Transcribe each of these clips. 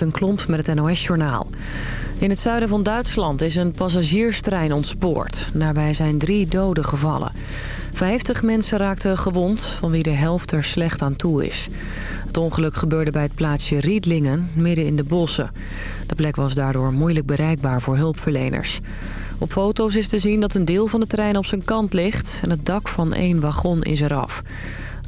een Klomp met het NOS-journaal. In het zuiden van Duitsland is een passagierstrein ontspoord. Daarbij zijn drie doden gevallen. Vijftig mensen raakten gewond, van wie de helft er slecht aan toe is. Het ongeluk gebeurde bij het plaatsje Riedlingen, midden in de bossen. De plek was daardoor moeilijk bereikbaar voor hulpverleners. Op foto's is te zien dat een deel van de trein op zijn kant ligt... en het dak van één wagon is eraf.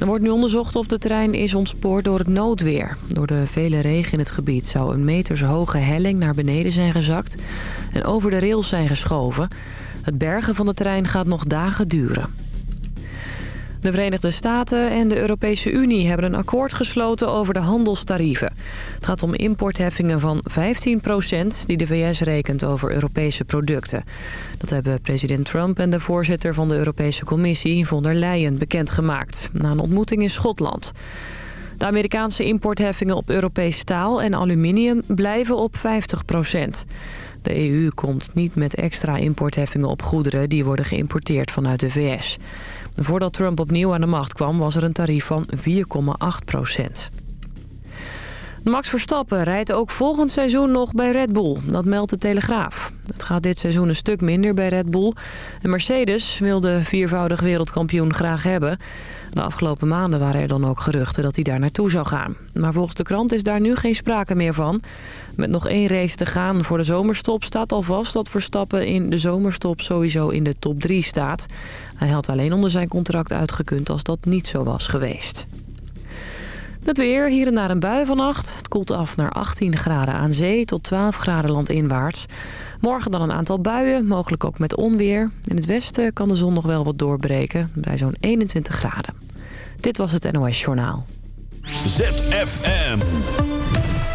Er wordt nu onderzocht of de trein is ontspoord door het noodweer. Door de vele regen in het gebied zou een metershoge helling naar beneden zijn gezakt... en over de rails zijn geschoven. Het bergen van de trein gaat nog dagen duren. De Verenigde Staten en de Europese Unie hebben een akkoord gesloten over de handelstarieven. Het gaat om importheffingen van 15% die de VS rekent over Europese producten. Dat hebben president Trump en de voorzitter van de Europese Commissie, von der Leyen, bekendgemaakt. Na een ontmoeting in Schotland. De Amerikaanse importheffingen op Europees staal en aluminium blijven op 50% De EU komt niet met extra importheffingen op goederen die worden geïmporteerd vanuit de VS. Voordat Trump opnieuw aan de macht kwam was er een tarief van 4,8 procent. Max Verstappen rijdt ook volgend seizoen nog bij Red Bull. Dat meldt de Telegraaf. Het gaat dit seizoen een stuk minder bij Red Bull. En Mercedes wil de viervoudig wereldkampioen graag hebben. De afgelopen maanden waren er dan ook geruchten dat hij daar naartoe zou gaan. Maar volgens de krant is daar nu geen sprake meer van. Met nog één race te gaan voor de zomerstop staat al vast dat Verstappen in de zomerstop sowieso in de top 3 staat. Hij had alleen onder zijn contract uitgekund als dat niet zo was geweest. Het weer, hier en daar een bui vannacht. Het koelt af naar 18 graden aan zee tot 12 graden landinwaarts. Morgen dan een aantal buien, mogelijk ook met onweer. In het westen kan de zon nog wel wat doorbreken, bij zo'n 21 graden. Dit was het NOS Journaal. ZFM.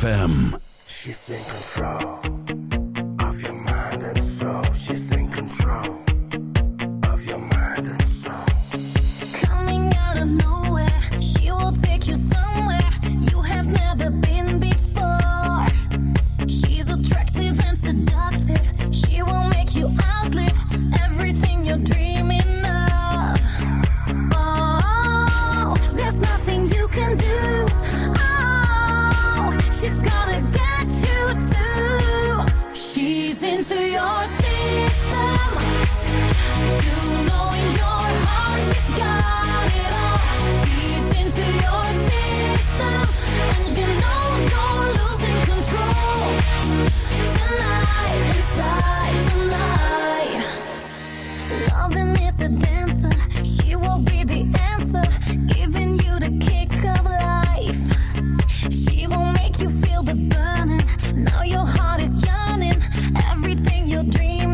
FM. She's in control. He will make you feel the burning. Now your heart is yearning. Everything you're dreaming.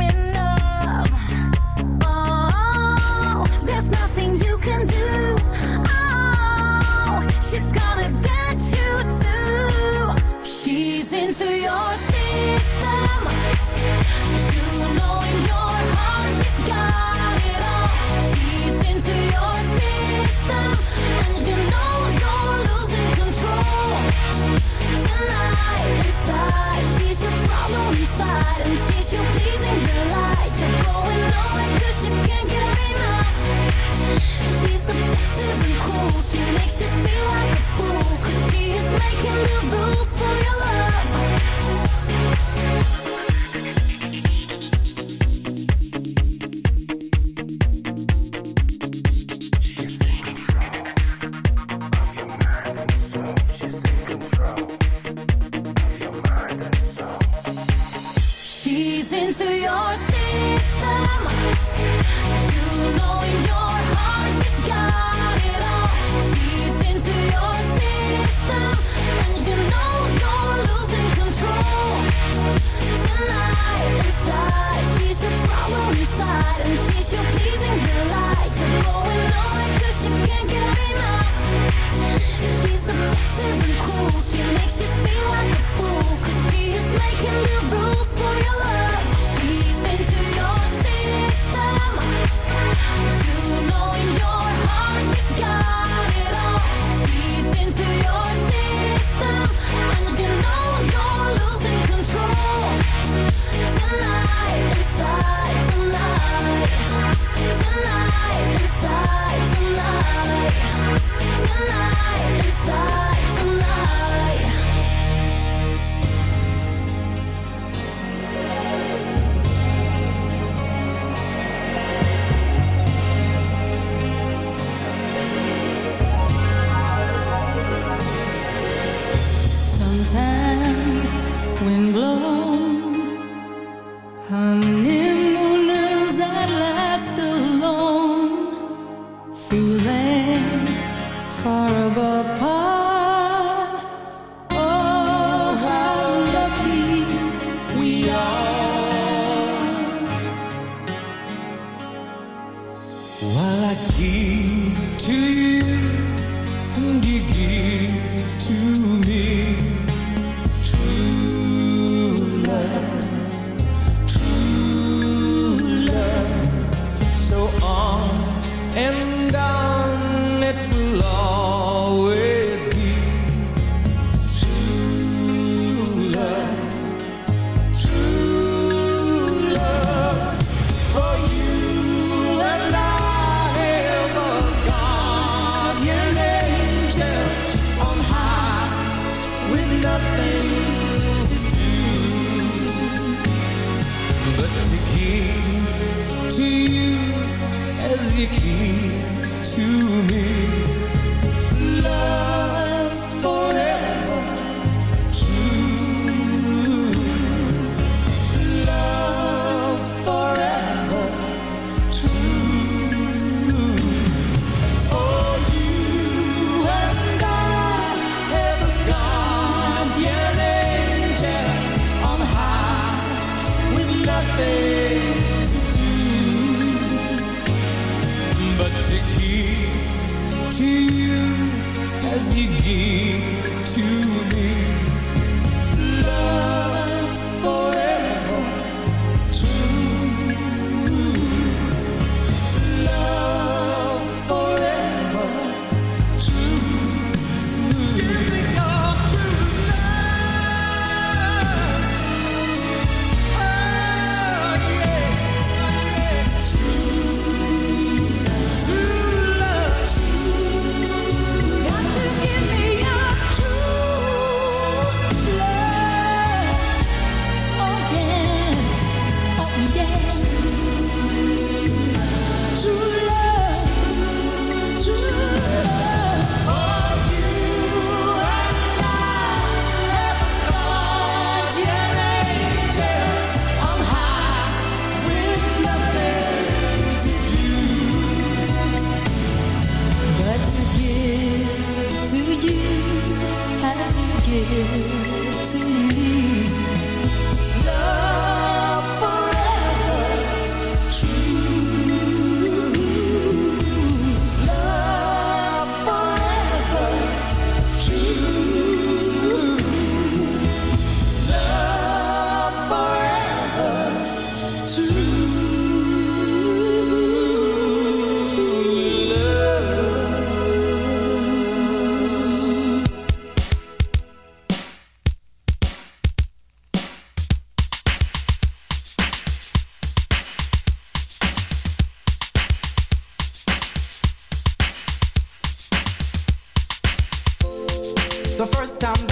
First time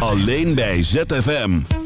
Alleen bij ZFM.